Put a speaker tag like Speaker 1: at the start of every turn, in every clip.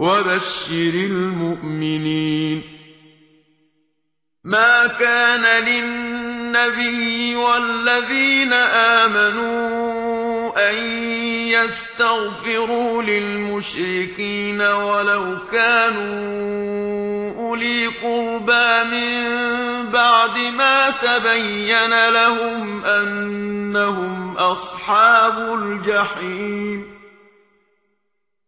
Speaker 1: وبشر المؤمنين. ما كان للنبي والذين آمنوا أن يستغفروا للمشركين ولو كانوا أولي قربا من بعد ما تبين لهم أنهم أصحاب الجحيم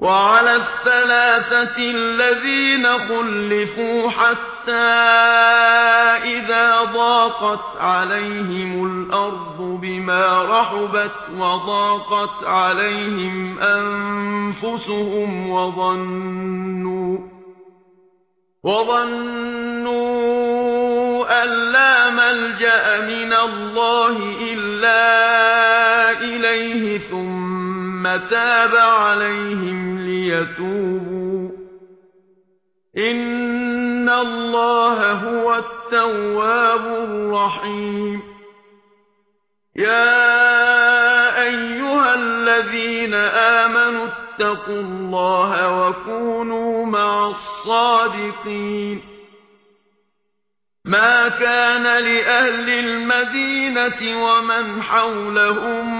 Speaker 1: وعلى الثلاثة الذين خلفوا حتى إذا ضاقت عليهم الأرض بما رحبت وضاقت عليهم أنفسهم وظنوا وظنوا أن لا ملجأ من الله إلا إليه ثم ثُمَّ تَابَ عَلَيْهِمْ لِيَتُوبُوا. إِنَّ اللَّهَ هُوَ التَّوَّابُ الرَّحِيمُ. يَا أَيُّهَا الَّذِينَ آمَنُوا اتَّقُوا اللَّهَ وَكُونُوا مَعَ الصَّادِقِينَ. ما كان لأهل المدينة ومن حولهم